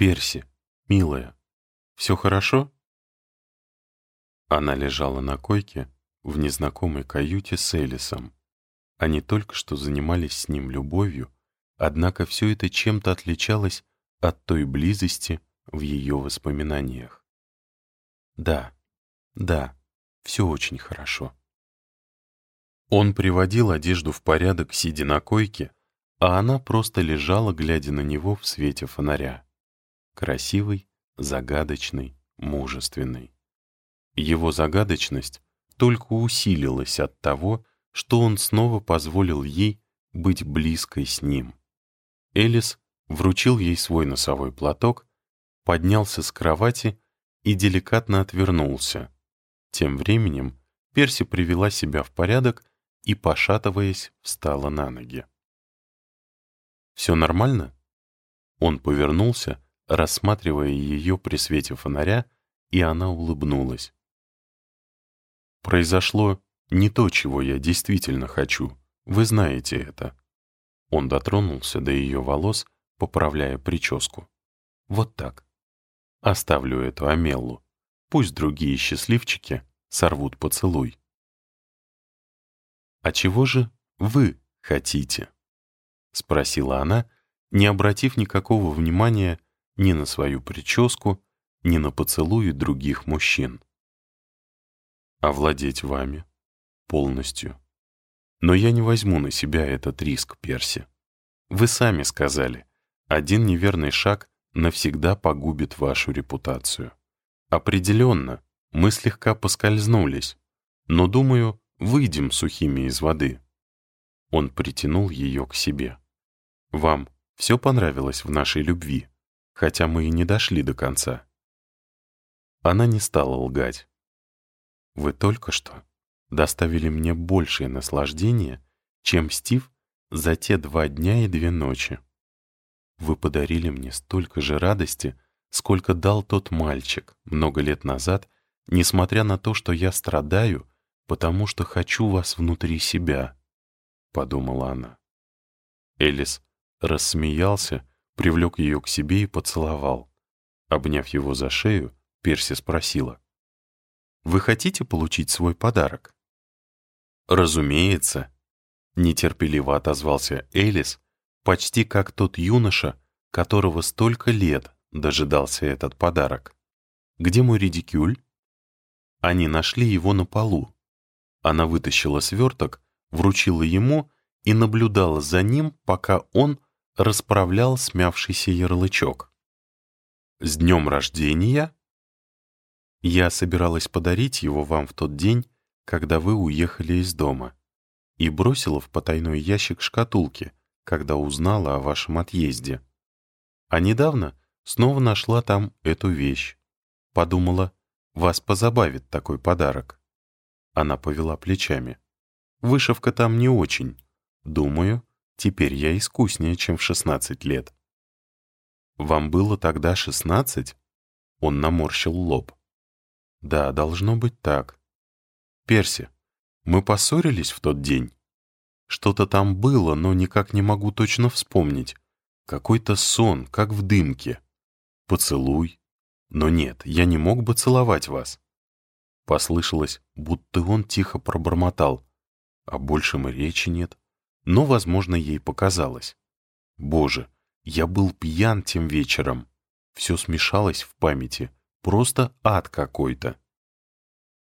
«Перси, милая, все хорошо?» Она лежала на койке в незнакомой каюте с Элисом. Они только что занимались с ним любовью, однако все это чем-то отличалось от той близости в ее воспоминаниях. Да, да, все очень хорошо. Он приводил одежду в порядок, сидя на койке, а она просто лежала, глядя на него в свете фонаря. Красивый, загадочный, мужественный. Его загадочность только усилилась от того, что он снова позволил ей быть близкой с ним. Элис вручил ей свой носовой платок, поднялся с кровати и деликатно отвернулся. Тем временем Перси привела себя в порядок и, пошатываясь, встала на ноги. «Все нормально?» Он повернулся, рассматривая ее при свете фонаря, и она улыбнулась. «Произошло не то, чего я действительно хочу. Вы знаете это». Он дотронулся до ее волос, поправляя прическу. «Вот так. Оставлю эту Амеллу. Пусть другие счастливчики сорвут поцелуй». «А чего же вы хотите?» — спросила она, не обратив никакого внимания ни на свою прическу, ни на поцелуи других мужчин. «Овладеть вами полностью. Но я не возьму на себя этот риск, Перси. Вы сами сказали, один неверный шаг навсегда погубит вашу репутацию. Определенно, мы слегка поскользнулись, но, думаю, выйдем сухими из воды». Он притянул ее к себе. «Вам все понравилось в нашей любви, хотя мы и не дошли до конца». Она не стала лгать. «Вы только что доставили мне большее наслаждение, чем Стив за те два дня и две ночи. Вы подарили мне столько же радости, сколько дал тот мальчик много лет назад, несмотря на то, что я страдаю, потому что хочу вас внутри себя», — подумала она. Элис рассмеялся, привлек ее к себе и поцеловал. Обняв его за шею, Перси спросила. «Вы хотите получить свой подарок?» «Разумеется», — нетерпеливо отозвался Элис, почти как тот юноша, которого столько лет дожидался этот подарок. «Где мой редикюль?» Они нашли его на полу. Она вытащила сверток, вручила ему и наблюдала за ним, пока он расправлял смявшийся ярлычок. «С днем рождения!» Я собиралась подарить его вам в тот день, когда вы уехали из дома, и бросила в потайной ящик шкатулки, когда узнала о вашем отъезде. А недавно снова нашла там эту вещь. Подумала, вас позабавит такой подарок. Она повела плечами. Вышивка там не очень. Думаю, теперь я искуснее, чем в шестнадцать лет. Вам было тогда шестнадцать? Он наморщил лоб. Да, должно быть так. Перси, мы поссорились в тот день. Что-то там было, но никак не могу точно вспомнить. Какой-то сон, как в дымке. Поцелуй. Но нет, я не мог бы целовать вас. Послышалось, будто он тихо пробормотал. О большем и речи нет. Но, возможно, ей показалось. Боже, я был пьян тем вечером. Все смешалось в памяти. Просто ад какой-то.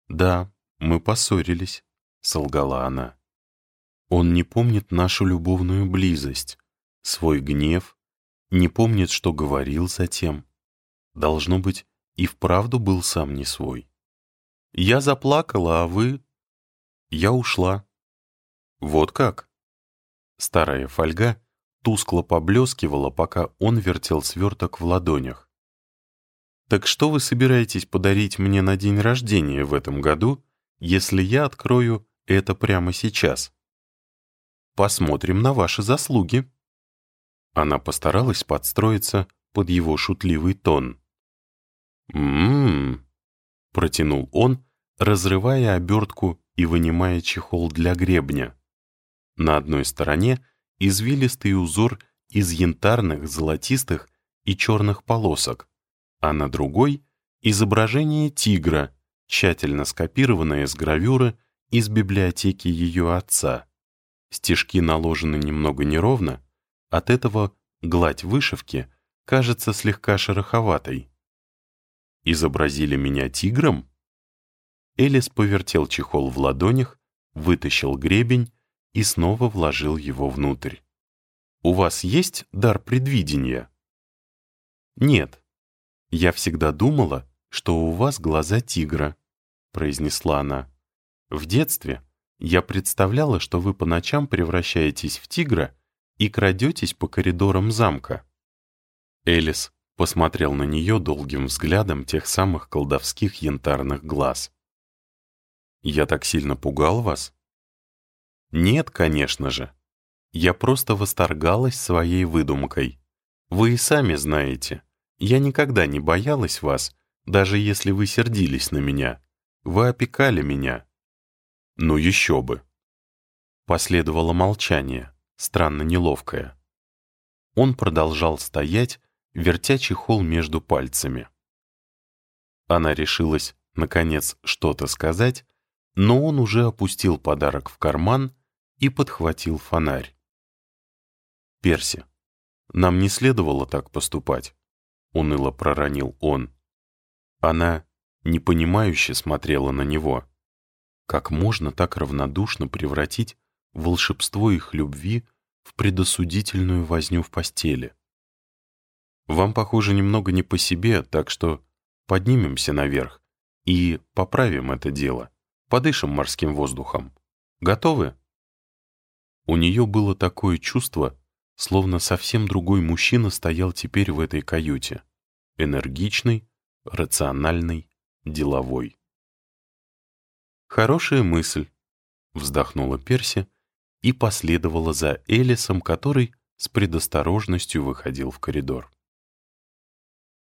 «Да, мы поссорились», — солгала она. «Он не помнит нашу любовную близость, свой гнев, не помнит, что говорил затем. Должно быть, и вправду был сам не свой. Я заплакала, а вы...» «Я ушла». «Вот как?» Старая фольга тускло поблескивала, пока он вертел сверток в ладонях. Так что вы собираетесь подарить мне на день рождения в этом году, если я открою это прямо сейчас? Посмотрим на ваши заслуги. Она постаралась подстроиться под его шутливый тон. «М-м-м», протянул он, разрывая обертку и вынимая чехол для гребня. На одной стороне извилистый узор из янтарных, золотистых и черных полосок, а на другой — изображение тигра, тщательно скопированное с гравюры из библиотеки ее отца. Стежки наложены немного неровно, от этого гладь вышивки кажется слегка шероховатой. «Изобразили меня тигром?» Элис повертел чехол в ладонях, вытащил гребень и снова вложил его внутрь. «У вас есть дар предвидения?» «Нет. Я всегда думала, что у вас глаза тигра», — произнесла она. «В детстве я представляла, что вы по ночам превращаетесь в тигра и крадетесь по коридорам замка». Элис посмотрел на нее долгим взглядом тех самых колдовских янтарных глаз. «Я так сильно пугал вас?» «Нет, конечно же. Я просто восторгалась своей выдумкой. Вы и сами знаете, я никогда не боялась вас, даже если вы сердились на меня. Вы опекали меня». «Ну еще бы». Последовало молчание, странно неловкое. Он продолжал стоять, вертя чехол между пальцами. Она решилась, наконец, что-то сказать, но он уже опустил подарок в карман и подхватил фонарь. «Перси, нам не следовало так поступать», — уныло проронил он. Она непонимающе смотрела на него. Как можно так равнодушно превратить волшебство их любви в предосудительную возню в постели? Вам, похоже, немного не по себе, так что поднимемся наверх и поправим это дело, подышим морским воздухом. Готовы? У нее было такое чувство, словно совсем другой мужчина стоял теперь в этой каюте. Энергичный, рациональный, деловой. «Хорошая мысль», — вздохнула Перси и последовала за Элисом, который с предосторожностью выходил в коридор.